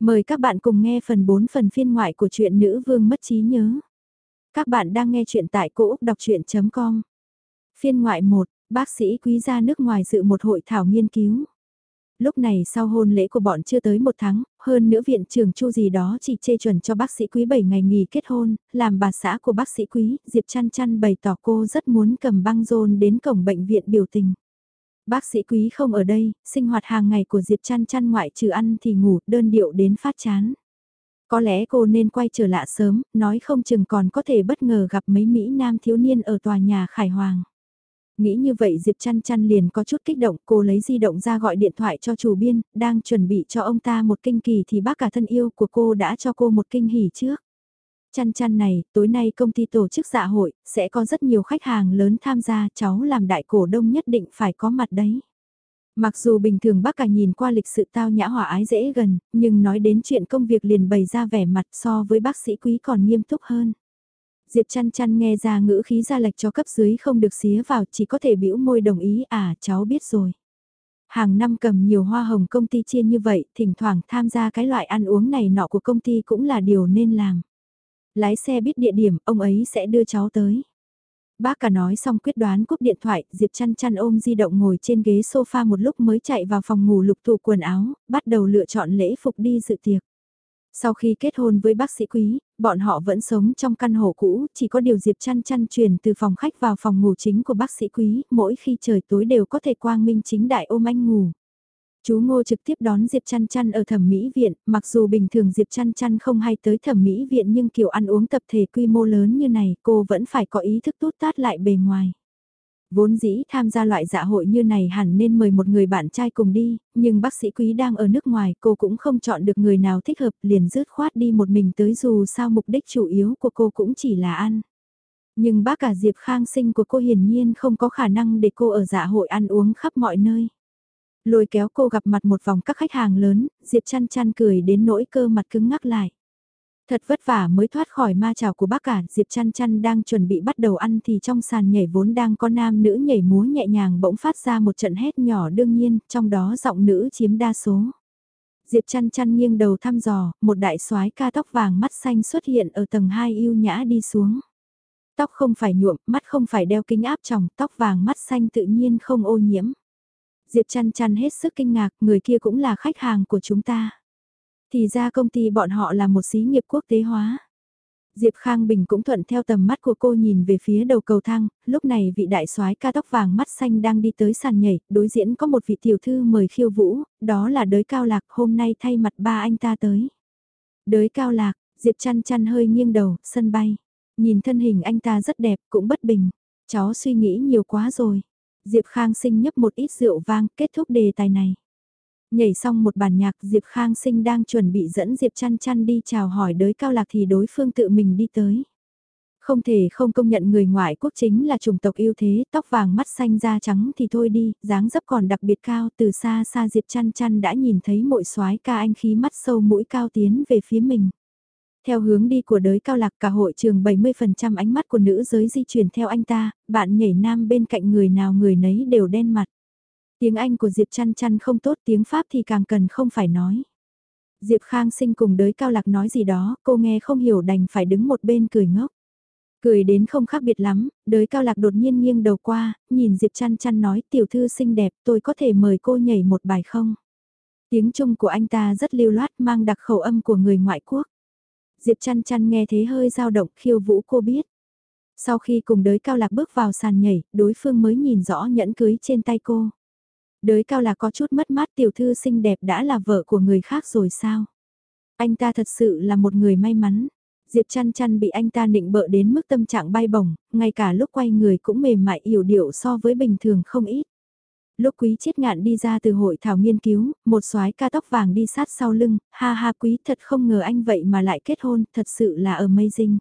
Mời các bạn cùng nghe phần 4 phần phiên ngoại của truyện Nữ Vương Mất Trí Nhớ. Các bạn đang nghe truyện tại cỗ đọc chuyện.com. Phiên ngoại 1, bác sĩ quý gia nước ngoài dự một hội thảo nghiên cứu. Lúc này sau hôn lễ của bọn chưa tới một tháng, hơn nữa viện trưởng chu gì đó chỉ chê chuẩn cho bác sĩ quý 7 ngày nghỉ kết hôn, làm bà xã của bác sĩ quý, Diệp chăn chăn bày tỏ cô rất muốn cầm băng rôn đến cổng bệnh viện biểu tình. Bác sĩ quý không ở đây, sinh hoạt hàng ngày của Diệp chăn chăn ngoại trừ ăn thì ngủ, đơn điệu đến phát chán. Có lẽ cô nên quay trở lại sớm, nói không chừng còn có thể bất ngờ gặp mấy Mỹ Nam thiếu niên ở tòa nhà Khải Hoàng. Nghĩ như vậy Diệp chăn chăn liền có chút kích động, cô lấy di động ra gọi điện thoại cho chủ biên, đang chuẩn bị cho ông ta một kinh kỳ thì bác cả thân yêu của cô đã cho cô một kinh hỉ trước. Chăn chăn này, tối nay công ty tổ chức dạ hội, sẽ có rất nhiều khách hàng lớn tham gia, cháu làm đại cổ đông nhất định phải có mặt đấy. Mặc dù bình thường bác cả nhìn qua lịch sự tao nhã hòa ái dễ gần, nhưng nói đến chuyện công việc liền bày ra vẻ mặt so với bác sĩ quý còn nghiêm túc hơn. Diệp chăn chăn nghe ra ngữ khí ra lệch cho cấp dưới không được xía vào chỉ có thể bĩu môi đồng ý à cháu biết rồi. Hàng năm cầm nhiều hoa hồng công ty chia như vậy, thỉnh thoảng tham gia cái loại ăn uống này nọ của công ty cũng là điều nên làm. Lái xe biết địa điểm, ông ấy sẽ đưa cháu tới. Bác cả nói xong quyết đoán cúp điện thoại, Diệp chăn chăn ôm di động ngồi trên ghế sofa một lúc mới chạy vào phòng ngủ lục tủ quần áo, bắt đầu lựa chọn lễ phục đi dự tiệc. Sau khi kết hôn với bác sĩ quý, bọn họ vẫn sống trong căn hộ cũ, chỉ có điều Diệp chăn chăn chuyển từ phòng khách vào phòng ngủ chính của bác sĩ quý, mỗi khi trời tối đều có thể quang minh chính đại ôm anh ngủ. Chú Ngô trực tiếp đón Diệp Chăn Chăn ở thẩm mỹ viện, mặc dù bình thường Diệp Chăn Chăn không hay tới thẩm mỹ viện nhưng kiểu ăn uống tập thể quy mô lớn như này cô vẫn phải có ý thức tốt tát lại bề ngoài. Vốn dĩ tham gia loại dạ hội như này hẳn nên mời một người bạn trai cùng đi, nhưng bác sĩ quý đang ở nước ngoài cô cũng không chọn được người nào thích hợp liền rứt khoát đi một mình tới dù sao mục đích chủ yếu của cô cũng chỉ là ăn. Nhưng bác cả Diệp Khang sinh của cô hiển nhiên không có khả năng để cô ở dạ hội ăn uống khắp mọi nơi. Lôi kéo cô gặp mặt một vòng các khách hàng lớn, Diệp chăn chăn cười đến nỗi cơ mặt cứng ngắc lại. Thật vất vả mới thoát khỏi ma trào của bác cả, Diệp chăn chăn đang chuẩn bị bắt đầu ăn thì trong sàn nhảy vốn đang có nam nữ nhảy múa nhẹ nhàng bỗng phát ra một trận hét nhỏ đương nhiên, trong đó giọng nữ chiếm đa số. Diệp chăn chăn nghiêng đầu thăm dò, một đại soái ca tóc vàng mắt xanh xuất hiện ở tầng 2 yêu nhã đi xuống. Tóc không phải nhuộm, mắt không phải đeo kính áp tròng, tóc vàng mắt xanh tự nhiên không ô nhiễm. Diệp chăn chăn hết sức kinh ngạc, người kia cũng là khách hàng của chúng ta. Thì ra công ty bọn họ là một xí nghiệp quốc tế hóa. Diệp Khang Bình cũng thuận theo tầm mắt của cô nhìn về phía đầu cầu thang, lúc này vị đại soái ca tóc vàng mắt xanh đang đi tới sàn nhảy, đối diện có một vị tiểu thư mời khiêu vũ, đó là đới cao lạc hôm nay thay mặt ba anh ta tới. Đới cao lạc, Diệp chăn chăn hơi nghiêng đầu, sân bay. Nhìn thân hình anh ta rất đẹp, cũng bất bình. Cháu suy nghĩ nhiều quá rồi. Diệp Khang Sinh nhấp một ít rượu vang, kết thúc đề tài này. Nhảy xong một bản nhạc Diệp Khang Sinh đang chuẩn bị dẫn Diệp chăn chăn đi chào hỏi đới cao lạc thì đối phương tự mình đi tới. Không thể không công nhận người ngoại quốc chính là chủng tộc yêu thế, tóc vàng mắt xanh da trắng thì thôi đi, dáng dấp còn đặc biệt cao từ xa xa Diệp chăn chăn đã nhìn thấy mội soái ca anh khí mắt sâu mũi cao tiến về phía mình. Theo hướng đi của đới cao lạc cả hội trường 70% ánh mắt của nữ giới di chuyển theo anh ta, bạn nhảy nam bên cạnh người nào người nấy đều đen mặt. Tiếng Anh của Diệp chăn chăn không tốt tiếng Pháp thì càng cần không phải nói. Diệp Khang sinh cùng đới cao lạc nói gì đó, cô nghe không hiểu đành phải đứng một bên cười ngốc. Cười đến không khác biệt lắm, đới cao lạc đột nhiên nghiêng đầu qua, nhìn Diệp chăn chăn nói tiểu thư xinh đẹp tôi có thể mời cô nhảy một bài không? Tiếng Trung của anh ta rất lưu loát mang đặc khẩu âm của người ngoại quốc. Diệp chăn chăn nghe thế hơi dao động khiêu vũ cô biết. Sau khi cùng đới cao lạc bước vào sàn nhảy, đối phương mới nhìn rõ nhẫn cưới trên tay cô. Đới cao lạc có chút mất mát tiểu thư xinh đẹp đã là vợ của người khác rồi sao? Anh ta thật sự là một người may mắn. Diệp chăn chăn bị anh ta nịnh bợ đến mức tâm trạng bay bổng, ngay cả lúc quay người cũng mềm mại yểu điệu so với bình thường không ít. Lúc quý chiết ngạn đi ra từ hội thảo nghiên cứu, một soái ca tóc vàng đi sát sau lưng, ha ha quý thật không ngờ anh vậy mà lại kết hôn, thật sự là amazing.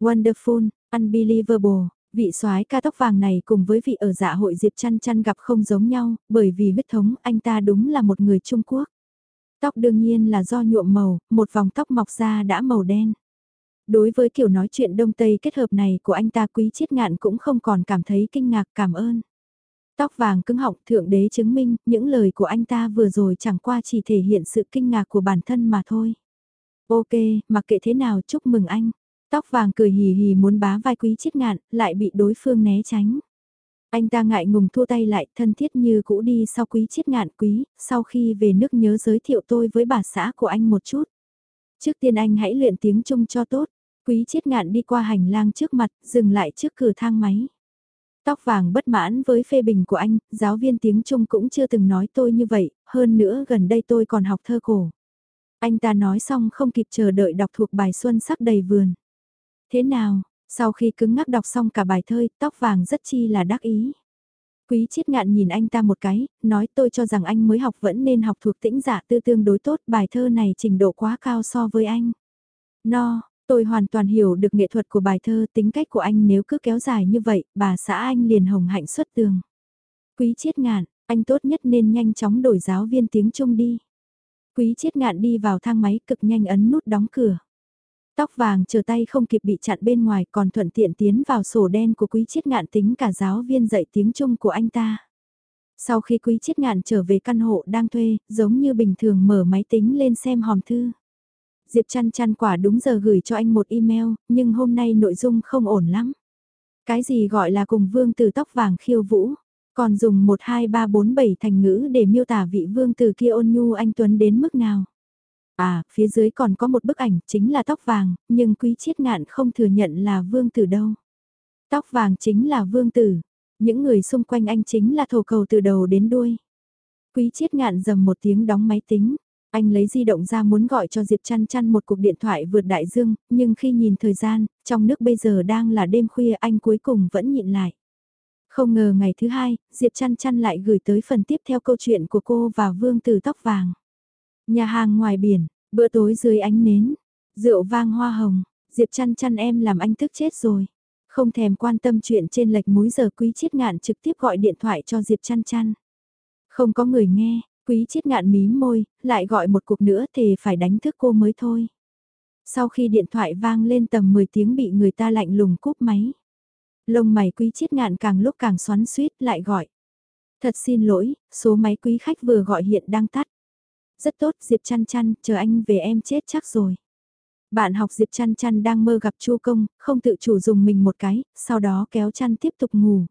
Wonderful, unbelievable, vị soái ca tóc vàng này cùng với vị ở dạ hội Diệp chăn chăn gặp không giống nhau, bởi vì huyết thống anh ta đúng là một người Trung Quốc. Tóc đương nhiên là do nhuộm màu, một vòng tóc mọc ra đã màu đen. Đối với kiểu nói chuyện đông tây kết hợp này của anh ta quý chiết ngạn cũng không còn cảm thấy kinh ngạc cảm ơn. Tóc vàng cứng họng thượng đế chứng minh những lời của anh ta vừa rồi chẳng qua chỉ thể hiện sự kinh ngạc của bản thân mà thôi. Ok, mặc kệ thế nào chúc mừng anh. Tóc vàng cười hì hì muốn bá vai quý chiết ngạn, lại bị đối phương né tránh. Anh ta ngại ngùng thua tay lại, thân thiết như cũ đi sau quý chiết ngạn quý, sau khi về nước nhớ giới thiệu tôi với bà xã của anh một chút. Trước tiên anh hãy luyện tiếng Trung cho tốt. Quý chiết ngạn đi qua hành lang trước mặt, dừng lại trước cửa thang máy. Tóc vàng bất mãn với phê bình của anh, giáo viên tiếng Trung cũng chưa từng nói tôi như vậy, hơn nữa gần đây tôi còn học thơ cổ. Anh ta nói xong không kịp chờ đợi đọc thuộc bài xuân sắc đầy vườn. Thế nào, sau khi cứng ngắc đọc xong cả bài thơ, tóc vàng rất chi là đắc ý. Quý chiết ngạn nhìn anh ta một cái, nói tôi cho rằng anh mới học vẫn nên học thuộc tĩnh giả tư tương đối tốt, bài thơ này trình độ quá cao so với anh. No, tôi hoàn toàn hiểu được nghệ thuật của bài thơ, tính cách của anh nếu cứ kéo dài như vậy, bà xã anh liền hồng hạnh xuất tường. Quý chiết ngạn, anh tốt nhất nên nhanh chóng đổi giáo viên tiếng Trung đi. Quý chiết ngạn đi vào thang máy cực nhanh ấn nút đóng cửa. Tóc vàng chờ tay không kịp bị chặn bên ngoài còn thuận tiện tiến vào sổ đen của quý chiết ngạn tính cả giáo viên dạy tiếng Trung của anh ta. Sau khi quý chiết ngạn trở về căn hộ đang thuê, giống như bình thường mở máy tính lên xem hòm thư. Diệp chăn chăn quả đúng giờ gửi cho anh một email, nhưng hôm nay nội dung không ổn lắm. Cái gì gọi là cùng vương từ tóc vàng khiêu vũ, còn dùng 1 2 3 4 7 thành ngữ để miêu tả vị vương từ kia ôn nhu anh Tuấn đến mức nào. À, phía dưới còn có một bức ảnh, chính là tóc vàng, nhưng quý chiết ngạn không thừa nhận là vương tử đâu. Tóc vàng chính là vương tử, những người xung quanh anh chính là thổ cầu từ đầu đến đuôi. Quý chiết ngạn dầm một tiếng đóng máy tính, anh lấy di động ra muốn gọi cho Diệp chăn chăn một cuộc điện thoại vượt đại dương, nhưng khi nhìn thời gian, trong nước bây giờ đang là đêm khuya anh cuối cùng vẫn nhịn lại. Không ngờ ngày thứ hai, Diệp chăn chăn lại gửi tới phần tiếp theo câu chuyện của cô và vương tử tóc vàng. Nhà hàng ngoài biển, bữa tối dưới ánh nến, rượu vang hoa hồng, Diệp chăn chăn em làm anh tức chết rồi. Không thèm quan tâm chuyện trên lệch múi giờ quý chiết ngạn trực tiếp gọi điện thoại cho Diệp chăn chăn. Không có người nghe, quý chiết ngạn mí môi, lại gọi một cuộc nữa thì phải đánh thức cô mới thôi. Sau khi điện thoại vang lên tầm 10 tiếng bị người ta lạnh lùng cúp máy. Lông mày quý chiết ngạn càng lúc càng xoắn suýt lại gọi. Thật xin lỗi, số máy quý khách vừa gọi hiện đang tắt. Rất tốt, Diệp chăn chăn, chờ anh về em chết chắc rồi. Bạn học Diệp chăn chăn đang mơ gặp Chu Công, không tự chủ dùng mình một cái, sau đó kéo chăn tiếp tục ngủ.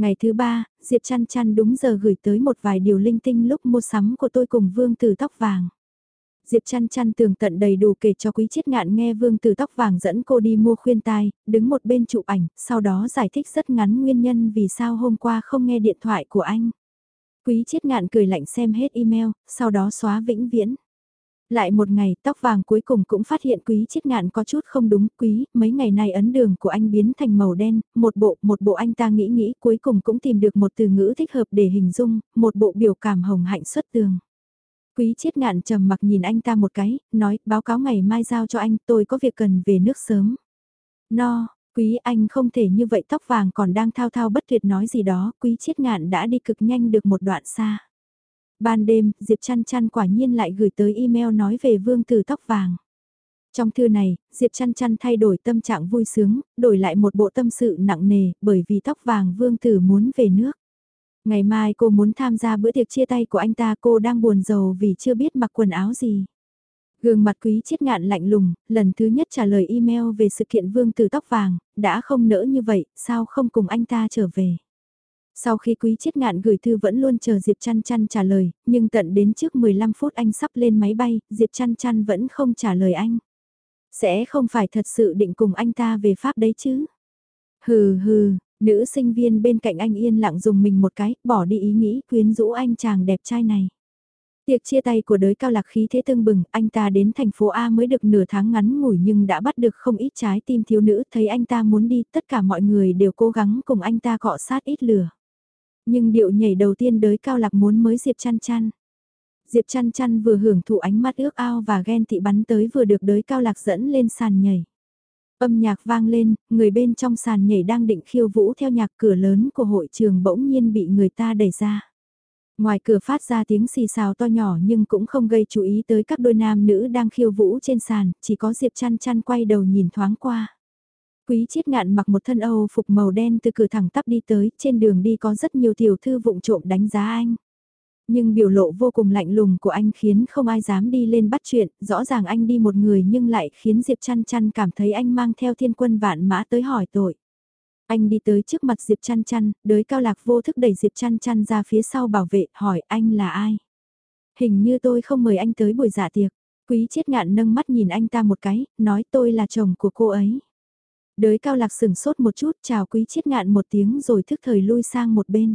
Ngày thứ ba, Diệp chăn chăn đúng giờ gửi tới một vài điều linh tinh lúc mua sắm của tôi cùng Vương Tử Tóc Vàng. Diệp chăn chăn tường tận đầy đủ kể cho quý chiết ngạn nghe Vương Tử Tóc Vàng dẫn cô đi mua khuyên tai, đứng một bên chụp ảnh, sau đó giải thích rất ngắn nguyên nhân vì sao hôm qua không nghe điện thoại của anh. Quý chiết ngạn cười lạnh xem hết email, sau đó xóa vĩnh viễn. Lại một ngày, tóc vàng cuối cùng cũng phát hiện quý chiết ngạn có chút không đúng. Quý, mấy ngày nay ấn đường của anh biến thành màu đen, một bộ, một bộ anh ta nghĩ nghĩ cuối cùng cũng tìm được một từ ngữ thích hợp để hình dung, một bộ biểu cảm hồng hạnh xuất tường. Quý chiết ngạn trầm mặc nhìn anh ta một cái, nói, báo cáo ngày mai giao cho anh, tôi có việc cần về nước sớm. No, Quý anh không thể như vậy tóc vàng còn đang thao thao bất tuyệt nói gì đó, quý chiết ngạn đã đi cực nhanh được một đoạn xa. Ban đêm, Diệp chăn chăn quả nhiên lại gửi tới email nói về vương tử tóc vàng. Trong thư này, Diệp chăn chăn thay đổi tâm trạng vui sướng, đổi lại một bộ tâm sự nặng nề, bởi vì tóc vàng vương tử muốn về nước. Ngày mai cô muốn tham gia bữa tiệc chia tay của anh ta cô đang buồn rầu vì chưa biết mặc quần áo gì. Gương mặt quý chiết ngạn lạnh lùng, lần thứ nhất trả lời email về sự kiện vương tử tóc vàng, đã không nỡ như vậy, sao không cùng anh ta trở về. Sau khi quý chết ngạn gửi thư vẫn luôn chờ Diệp chăn chăn trả lời, nhưng tận đến trước 15 phút anh sắp lên máy bay, Diệp chăn chăn vẫn không trả lời anh. Sẽ không phải thật sự định cùng anh ta về Pháp đấy chứ. Hừ hừ, nữ sinh viên bên cạnh anh yên lặng dùng mình một cái, bỏ đi ý nghĩ quyến rũ anh chàng đẹp trai này. Tiệc chia tay của đới cao lạc khí thế tương bừng, anh ta đến thành phố A mới được nửa tháng ngắn ngủi nhưng đã bắt được không ít trái tim thiếu nữ, thấy anh ta muốn đi, tất cả mọi người đều cố gắng cùng anh ta cọ sát ít lửa. Nhưng điệu nhảy đầu tiên đới cao lạc muốn mới Diệp chăn chăn. Diệp chăn chăn vừa hưởng thụ ánh mắt ước ao và ghen tị bắn tới vừa được đới cao lạc dẫn lên sàn nhảy. Âm nhạc vang lên, người bên trong sàn nhảy đang định khiêu vũ theo nhạc cửa lớn của hội trường bỗng nhiên bị người ta đẩy ra. Ngoài cửa phát ra tiếng xì xào to nhỏ nhưng cũng không gây chú ý tới các đôi nam nữ đang khiêu vũ trên sàn, chỉ có Diệp chăn chăn quay đầu nhìn thoáng qua. Quý chiết ngạn mặc một thân Âu phục màu đen từ cửa thẳng tắp đi tới, trên đường đi có rất nhiều tiểu thư vụng trộm đánh giá anh. Nhưng biểu lộ vô cùng lạnh lùng của anh khiến không ai dám đi lên bắt chuyện, rõ ràng anh đi một người nhưng lại khiến Diệp chăn chăn cảm thấy anh mang theo thiên quân vạn mã tới hỏi tội. Anh đi tới trước mặt Diệp chăn chăn, đới cao lạc vô thức đẩy Diệp chăn chăn ra phía sau bảo vệ, hỏi anh là ai? Hình như tôi không mời anh tới buổi dạ tiệc. Quý chiết ngạn nâng mắt nhìn anh ta một cái, nói tôi là chồng của cô ấy. Đới cao lạc sừng sốt một chút chào quý chiết ngạn một tiếng rồi thức thời lui sang một bên.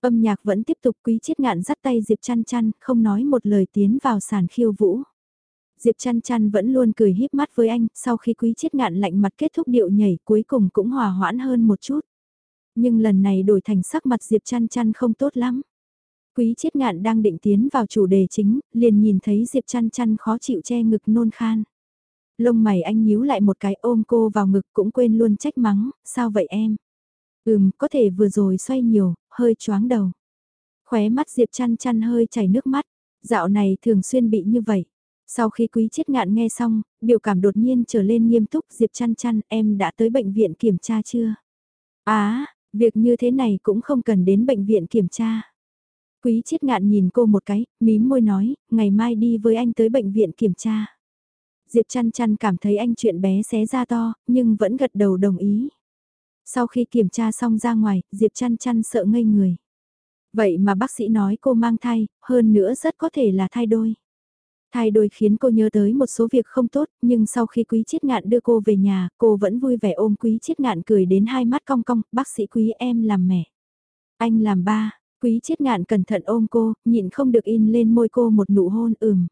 Âm nhạc vẫn tiếp tục quý chiết ngạn dắt tay Diệp chăn chăn, không nói một lời tiến vào sàn khiêu vũ. Diệp chăn chăn vẫn luôn cười híp mắt với anh, sau khi quý chiết ngạn lạnh mặt kết thúc điệu nhảy cuối cùng cũng hòa hoãn hơn một chút. Nhưng lần này đổi thành sắc mặt Diệp chăn chăn không tốt lắm. Quý chiết ngạn đang định tiến vào chủ đề chính, liền nhìn thấy Diệp chăn chăn khó chịu che ngực nôn khan. Lông mày anh nhíu lại một cái ôm cô vào ngực cũng quên luôn trách mắng, sao vậy em? Ừm, có thể vừa rồi xoay nhiều, hơi choáng đầu. Khóe mắt Diệp chăn chăn hơi chảy nước mắt, dạo này thường xuyên bị như vậy. Sau khi quý chết ngạn nghe xong, biểu cảm đột nhiên trở lên nghiêm túc Diệp chăn chăn em đã tới bệnh viện kiểm tra chưa? Á, việc như thế này cũng không cần đến bệnh viện kiểm tra. Quý chết ngạn nhìn cô một cái, mím môi nói, ngày mai đi với anh tới bệnh viện kiểm tra. Diệp chăn chăn cảm thấy anh chuyện bé xé ra to, nhưng vẫn gật đầu đồng ý. Sau khi kiểm tra xong ra ngoài, Diệp chăn chăn sợ ngây người. Vậy mà bác sĩ nói cô mang thai, hơn nữa rất có thể là thai đôi. Thai đôi khiến cô nhớ tới một số việc không tốt, nhưng sau khi quý chiết ngạn đưa cô về nhà, cô vẫn vui vẻ ôm quý chiết ngạn cười đến hai mắt cong cong, bác sĩ quý em làm mẹ. Anh làm ba, quý chiết ngạn cẩn thận ôm cô, nhịn không được in lên môi cô một nụ hôn ửm.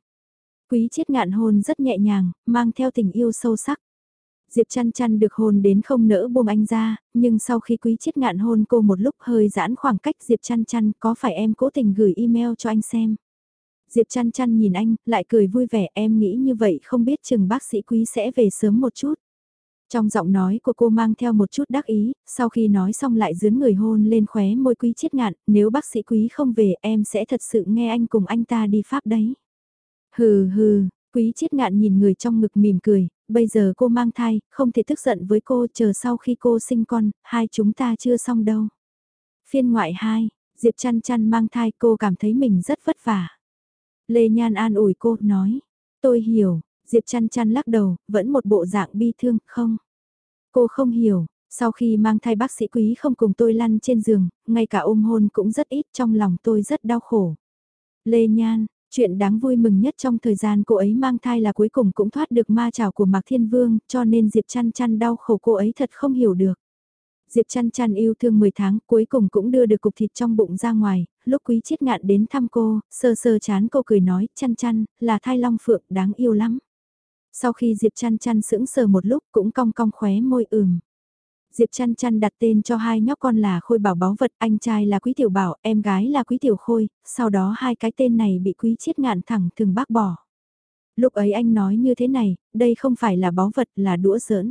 Quý chiết ngạn hôn rất nhẹ nhàng, mang theo tình yêu sâu sắc. Diệp chăn chăn được hôn đến không nỡ buông anh ra, nhưng sau khi quý chiết ngạn hôn cô một lúc hơi giãn khoảng cách Diệp chăn chăn có phải em cố tình gửi email cho anh xem. Diệp chăn chăn nhìn anh, lại cười vui vẻ em nghĩ như vậy không biết chừng bác sĩ quý sẽ về sớm một chút. Trong giọng nói của cô mang theo một chút đắc ý, sau khi nói xong lại dướn người hôn lên khóe môi quý chiết ngạn, nếu bác sĩ quý không về em sẽ thật sự nghe anh cùng anh ta đi Pháp đấy. Hừ hừ, quý chiết ngạn nhìn người trong ngực mỉm cười, bây giờ cô mang thai, không thể tức giận với cô chờ sau khi cô sinh con, hai chúng ta chưa xong đâu. Phiên ngoại 2, Diệp chăn chăn mang thai cô cảm thấy mình rất vất vả. Lê Nhan an ủi cô, nói, tôi hiểu, Diệp chăn chăn lắc đầu, vẫn một bộ dạng bi thương, không. Cô không hiểu, sau khi mang thai bác sĩ quý không cùng tôi lăn trên giường, ngay cả ôm hôn cũng rất ít trong lòng tôi rất đau khổ. Lê Nhan, Chuyện đáng vui mừng nhất trong thời gian cô ấy mang thai là cuối cùng cũng thoát được ma trào của Mạc Thiên Vương, cho nên Diệp chăn chăn đau khổ cô ấy thật không hiểu được. Diệp chăn chăn yêu thương 10 tháng cuối cùng cũng đưa được cục thịt trong bụng ra ngoài, lúc quý chiết ngạn đến thăm cô, sơ sơ chán cô cười nói, chăn chăn, là thai long phượng đáng yêu lắm. Sau khi Diệp chăn chăn sững sờ một lúc cũng cong cong khóe môi ửm. Diệp chăn chăn đặt tên cho hai nhóc con là Khôi Bảo Báu Vật, anh trai là Quý Tiểu Bảo, em gái là Quý Tiểu Khôi, sau đó hai cái tên này bị Quý Chiết ngạn thẳng thường bác bỏ. Lúc ấy anh nói như thế này, đây không phải là báu vật là đũa giỡn.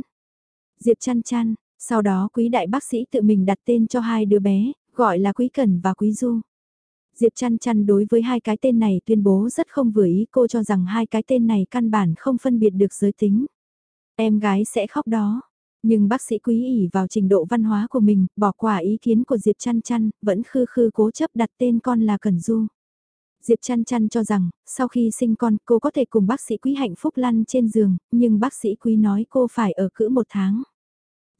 Diệp chăn chăn, sau đó Quý Đại Bác sĩ tự mình đặt tên cho hai đứa bé, gọi là Quý Cẩn và Quý Du. Diệp chăn chăn đối với hai cái tên này tuyên bố rất không vừa ý cô cho rằng hai cái tên này căn bản không phân biệt được giới tính. Em gái sẽ khóc đó. Nhưng bác sĩ quý ỉ vào trình độ văn hóa của mình, bỏ qua ý kiến của Diệp Chăn Chăn, vẫn khư khư cố chấp đặt tên con là Cẩn Du. Diệp Chăn Chăn cho rằng, sau khi sinh con cô có thể cùng bác sĩ quý hạnh phúc lăn trên giường, nhưng bác sĩ quý nói cô phải ở cữ một tháng.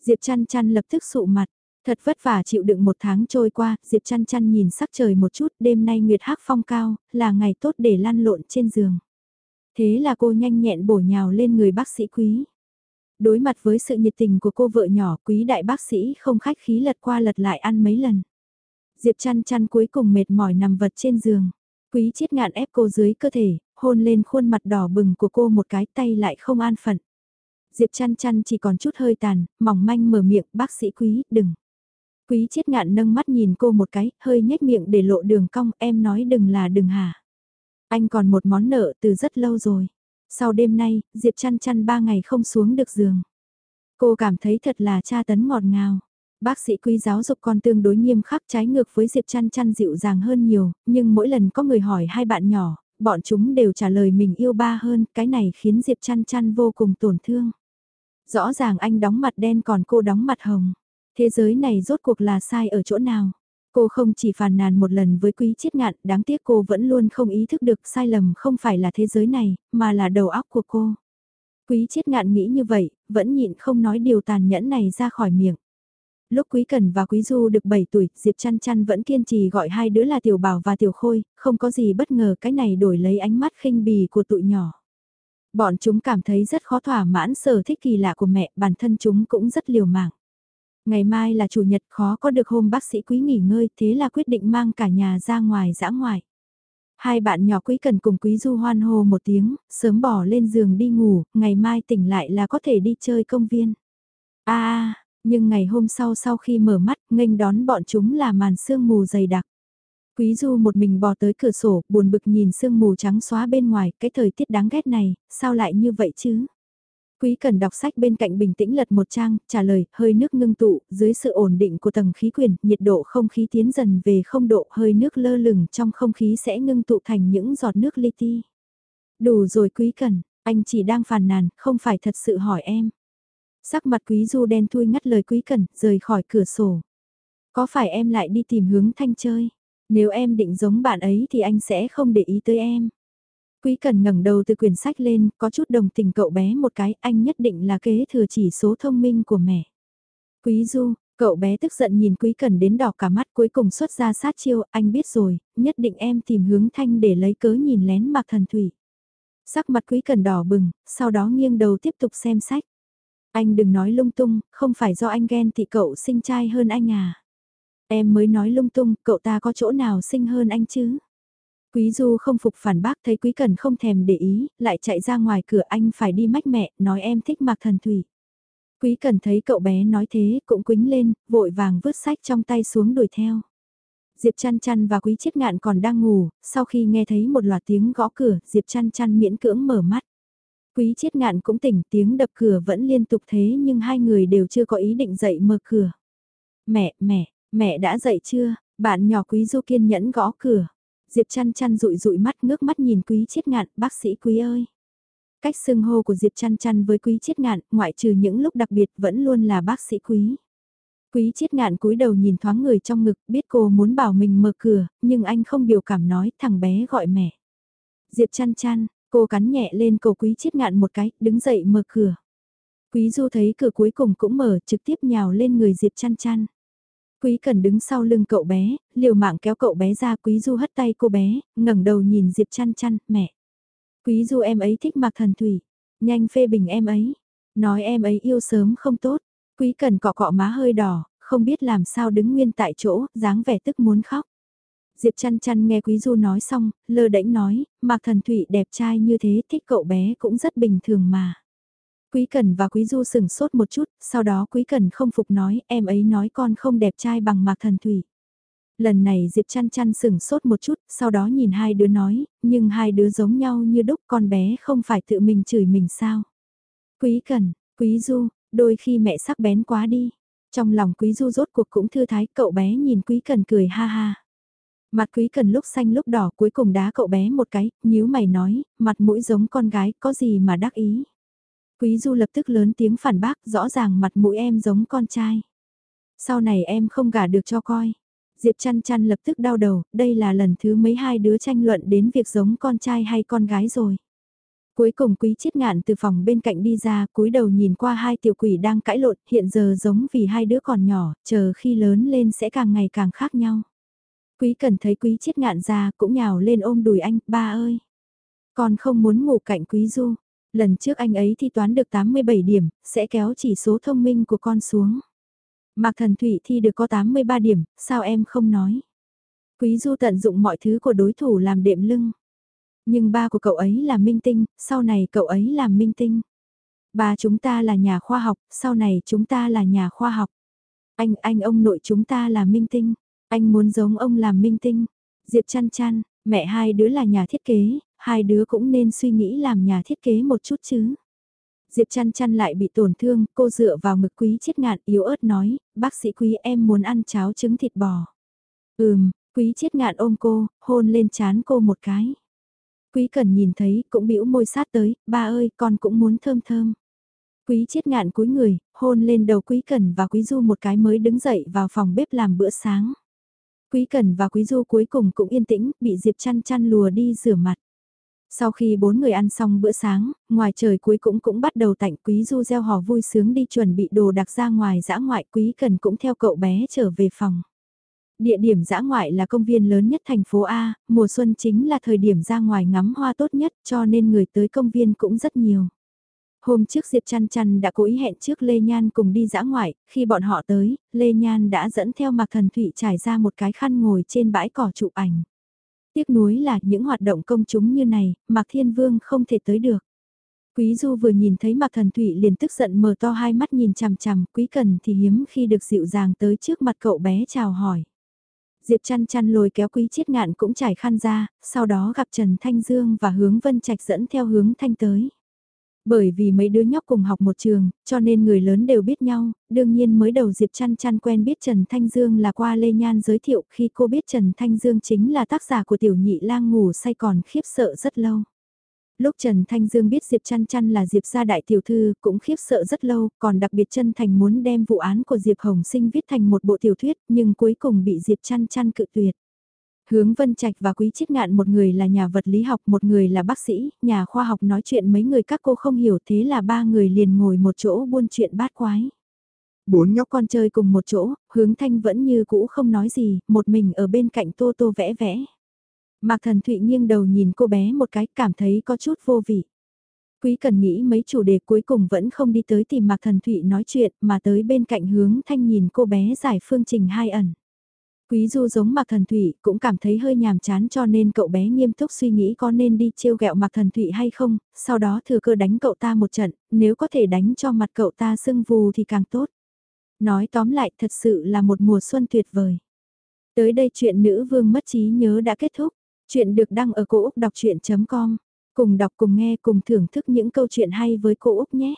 Diệp Chăn Chăn lập tức sụ mặt, thật vất vả chịu đựng một tháng trôi qua, Diệp Chăn Chăn nhìn sắc trời một chút, đêm nay nguyệt hắc phong cao, là ngày tốt để lăn lộn trên giường. Thế là cô nhanh nhẹn bổ nhào lên người bác sĩ quý. Đối mặt với sự nhiệt tình của cô vợ nhỏ quý đại bác sĩ không khách khí lật qua lật lại ăn mấy lần. Diệp chăn chăn cuối cùng mệt mỏi nằm vật trên giường. Quý chiết ngạn ép cô dưới cơ thể, hôn lên khuôn mặt đỏ bừng của cô một cái tay lại không an phận. Diệp chăn chăn chỉ còn chút hơi tàn, mỏng manh mở miệng, bác sĩ quý, đừng. Quý chiết ngạn nâng mắt nhìn cô một cái, hơi nhếch miệng để lộ đường cong, em nói đừng là đừng hả. Anh còn một món nợ từ rất lâu rồi. Sau đêm nay, Diệp chăn chăn ba ngày không xuống được giường. Cô cảm thấy thật là cha tấn ngọt ngào. Bác sĩ quý giáo dục con tương đối nghiêm khắc trái ngược với Diệp chăn chăn dịu dàng hơn nhiều, nhưng mỗi lần có người hỏi hai bạn nhỏ, bọn chúng đều trả lời mình yêu ba hơn, cái này khiến Diệp chăn chăn vô cùng tổn thương. Rõ ràng anh đóng mặt đen còn cô đóng mặt hồng. Thế giới này rốt cuộc là sai ở chỗ nào? Cô không chỉ phàn nàn một lần với quý chiết ngạn, đáng tiếc cô vẫn luôn không ý thức được sai lầm không phải là thế giới này, mà là đầu óc của cô. Quý chiết ngạn nghĩ như vậy, vẫn nhịn không nói điều tàn nhẫn này ra khỏi miệng. Lúc Quý Cần và Quý Du được 7 tuổi, Diệp Chăn Chăn vẫn kiên trì gọi hai đứa là Tiểu Bảo và Tiểu Khôi, không có gì bất ngờ cái này đổi lấy ánh mắt khinh bì của tụi nhỏ. Bọn chúng cảm thấy rất khó thỏa mãn sở thích kỳ lạ của mẹ, bản thân chúng cũng rất liều mạng. Ngày mai là chủ nhật khó có được hôm bác sĩ quý nghỉ ngơi thế là quyết định mang cả nhà ra ngoài dã ngoại. Hai bạn nhỏ quý cần cùng quý du hoan hô một tiếng, sớm bỏ lên giường đi ngủ, ngày mai tỉnh lại là có thể đi chơi công viên. a nhưng ngày hôm sau sau khi mở mắt, nghênh đón bọn chúng là màn sương mù dày đặc. Quý Du một mình bò tới cửa sổ, buồn bực nhìn sương mù trắng xóa bên ngoài, cái thời tiết đáng ghét này, sao lại như vậy chứ? Quý cần đọc sách bên cạnh bình tĩnh lật một trang, trả lời, hơi nước ngưng tụ, dưới sự ổn định của tầng khí quyển, nhiệt độ không khí tiến dần về không độ, hơi nước lơ lửng trong không khí sẽ ngưng tụ thành những giọt nước li ti. Đủ rồi quý cần, anh chỉ đang phàn nàn, không phải thật sự hỏi em. Sắc mặt quý du đen thui ngắt lời quý cần, rời khỏi cửa sổ. Có phải em lại đi tìm hướng thanh chơi? Nếu em định giống bạn ấy thì anh sẽ không để ý tới em. Quý Cần ngẩng đầu từ quyển sách lên, có chút đồng tình cậu bé một cái, anh nhất định là kế thừa chỉ số thông minh của mẹ. Quý Du, cậu bé tức giận nhìn Quý Cần đến đỏ cả mắt cuối cùng xuất ra sát chiêu, anh biết rồi, nhất định em tìm hướng thanh để lấy cớ nhìn lén mặc thần thủy. Sắc mặt Quý Cần đỏ bừng, sau đó nghiêng đầu tiếp tục xem sách. Anh đừng nói lung tung, không phải do anh ghen thì cậu sinh trai hơn anh à. Em mới nói lung tung, cậu ta có chỗ nào sinh hơn anh chứ? Quý Du không phục phản bác thấy Quý Cần không thèm để ý, lại chạy ra ngoài cửa anh phải đi mách mẹ, nói em thích mặc thần thủy. Quý Cần thấy cậu bé nói thế, cũng quính lên, vội vàng vứt sách trong tay xuống đuổi theo. Diệp chăn chăn và Quý Chiết Ngạn còn đang ngủ, sau khi nghe thấy một loạt tiếng gõ cửa, Diệp chăn chăn miễn cưỡng mở mắt. Quý Chiết Ngạn cũng tỉnh tiếng đập cửa vẫn liên tục thế nhưng hai người đều chưa có ý định dậy mở cửa. Mẹ, mẹ, mẹ đã dậy chưa? Bạn nhỏ Quý Du kiên nhẫn gõ cửa. Diệp chăn chăn rụi rụi mắt ngước mắt nhìn quý chết ngạn, bác sĩ quý ơi. Cách xưng hô của Diệp chăn chăn với quý chết ngạn, ngoại trừ những lúc đặc biệt vẫn luôn là bác sĩ quý. Quý chết ngạn cúi đầu nhìn thoáng người trong ngực, biết cô muốn bảo mình mở cửa, nhưng anh không biểu cảm nói, thằng bé gọi mẹ. Diệp chăn chăn, cô cắn nhẹ lên cầu quý chết ngạn một cái, đứng dậy mở cửa. Quý du thấy cửa cuối cùng cũng mở, trực tiếp nhào lên người Diệp chăn chăn. Quý Cần đứng sau lưng cậu bé, liều mạng kéo cậu bé ra Quý Du hất tay cô bé, ngẩng đầu nhìn Diệp chăn chăn, mẹ. Quý Du em ấy thích mặc thần thủy, nhanh phê bình em ấy, nói em ấy yêu sớm không tốt. Quý Cần cọ cọ má hơi đỏ, không biết làm sao đứng nguyên tại chỗ, dáng vẻ tức muốn khóc. Diệp chăn chăn nghe Quý Du nói xong, lơ đễnh nói, mặc Thần Thủy đẹp trai như thế thích cậu bé cũng rất bình thường mà. Quý Cần và Quý Du sừng sốt một chút, sau đó Quý Cần không phục nói, em ấy nói con không đẹp trai bằng Mạc Thần Thủy. Lần này Diệp chăn chăn sừng sốt một chút, sau đó nhìn hai đứa nói, nhưng hai đứa giống nhau như đúc con bé không phải tự mình chửi mình sao. Quý Cần, Quý Du, đôi khi mẹ sắc bén quá đi. Trong lòng Quý Du rốt cuộc cũng thư thái, cậu bé nhìn Quý Cần cười ha ha. Mặt Quý Cần lúc xanh lúc đỏ cuối cùng đá cậu bé một cái, nhíu mày nói, mặt mũi giống con gái, có gì mà đắc ý. Quý Du lập tức lớn tiếng phản bác, rõ ràng mặt mũi em giống con trai. Sau này em không gả được cho coi. Diệp chăn chăn lập tức đau đầu, đây là lần thứ mấy hai đứa tranh luận đến việc giống con trai hay con gái rồi. Cuối cùng quý chiết ngạn từ phòng bên cạnh đi ra, cúi đầu nhìn qua hai tiểu quỷ đang cãi lộn, hiện giờ giống vì hai đứa còn nhỏ, chờ khi lớn lên sẽ càng ngày càng khác nhau. Quý cần thấy quý chiết ngạn ra cũng nhào lên ôm đùi anh, ba ơi. Con không muốn ngủ cạnh quý du, Lần trước anh ấy thi toán được 87 điểm, sẽ kéo chỉ số thông minh của con xuống. Mạc Thần Thụy thi được có 83 điểm, sao em không nói? Quý Du tận dụng mọi thứ của đối thủ làm đệm lưng. Nhưng ba của cậu ấy là minh tinh, sau này cậu ấy làm minh tinh. Ba chúng ta là nhà khoa học, sau này chúng ta là nhà khoa học. Anh, anh ông nội chúng ta là minh tinh. Anh muốn giống ông làm minh tinh. Diệp chăn chăn, mẹ hai đứa là nhà thiết kế, hai đứa cũng nên suy nghĩ làm nhà thiết kế một chút chứ. Diệp chăn chăn lại bị tổn thương, cô dựa vào ngực quý chết ngạn yếu ớt nói, bác sĩ quý em muốn ăn cháo trứng thịt bò. Ừm, quý chết ngạn ôm cô, hôn lên chán cô một cái. Quý cần nhìn thấy, cũng bĩu môi sát tới, ba ơi, con cũng muốn thơm thơm. Quý chiết ngạn cúi người, hôn lên đầu Quý Cần và Quý Du một cái mới đứng dậy vào phòng bếp làm bữa sáng. Quý Cần và Quý Du cuối cùng cũng yên tĩnh, bị Diệp chăn chăn lùa đi rửa mặt. Sau khi bốn người ăn xong bữa sáng, ngoài trời cuối cũng cũng bắt đầu tạnh Quý Du gieo hò vui sướng đi chuẩn bị đồ đặc ra ngoài dã ngoại Quý Cần cũng theo cậu bé trở về phòng. Địa điểm dã ngoại là công viên lớn nhất thành phố A, mùa xuân chính là thời điểm ra ngoài ngắm hoa tốt nhất cho nên người tới công viên cũng rất nhiều. Hôm trước Diệp Chăn Chăn đã cố ý hẹn trước Lê Nhan cùng đi dã ngoại, khi bọn họ tới, Lê Nhan đã dẫn theo Mạc Thần Thụy trải ra một cái khăn ngồi trên bãi cỏ chụp ảnh. Tiếc nuối là những hoạt động công chúng như này, Mạc Thiên Vương không thể tới được. Quý Du vừa nhìn thấy Mạc Thần Thụy liền tức giận mở to hai mắt nhìn chằm chằm, Quý Cần thì hiếm khi được dịu dàng tới trước mặt cậu bé chào hỏi. Diệp chăn chăn lôi kéo quý chiết ngạn cũng trải khăn ra, sau đó gặp Trần Thanh Dương và hướng Vân Trạch dẫn theo hướng Thanh tới. Bởi vì mấy đứa nhóc cùng học một trường, cho nên người lớn đều biết nhau, đương nhiên mới đầu Diệp chăn chăn quen biết Trần Thanh Dương là qua Lê Nhan giới thiệu khi cô biết Trần Thanh Dương chính là tác giả của tiểu nhị lang ngủ say còn khiếp sợ rất lâu. Lúc Trần Thanh Dương biết Diệp Chăn Chăn là Diệp gia đại tiểu thư cũng khiếp sợ rất lâu, còn đặc biệt chân thành muốn đem vụ án của Diệp Hồng Sinh viết thành một bộ tiểu thuyết nhưng cuối cùng bị Diệp Chăn Chăn cự tuyệt. Hướng Vân Trạch và Quý Chiết Ngạn một người là nhà vật lý học, một người là bác sĩ, nhà khoa học nói chuyện mấy người các cô không hiểu thế là ba người liền ngồi một chỗ buôn chuyện bát quái. Bốn nhóc con chơi cùng một chỗ, hướng thanh vẫn như cũ không nói gì, một mình ở bên cạnh tô tô vẽ vẽ. Mạc Thần Thụy nghiêng đầu nhìn cô bé một cái cảm thấy có chút vô vị. Quý cần nghĩ mấy chủ đề cuối cùng vẫn không đi tới tìm Mạc Thần Thụy nói chuyện mà tới bên cạnh hướng thanh nhìn cô bé giải phương trình hai ẩn. Quý Du giống Mạc Thần Thụy cũng cảm thấy hơi nhàm chán cho nên cậu bé nghiêm túc suy nghĩ có nên đi trêu ghẹo Mạc Thần Thụy hay không, sau đó thừa cơ đánh cậu ta một trận, nếu có thể đánh cho mặt cậu ta sưng vù thì càng tốt. Nói tóm lại thật sự là một mùa xuân tuyệt vời. Tới đây chuyện nữ vương mất trí nhớ đã kết thúc. Chuyện được đăng ở cổ Úc đọc chuyện.com. Cùng đọc cùng nghe cùng thưởng thức những câu chuyện hay với cô Úc nhé.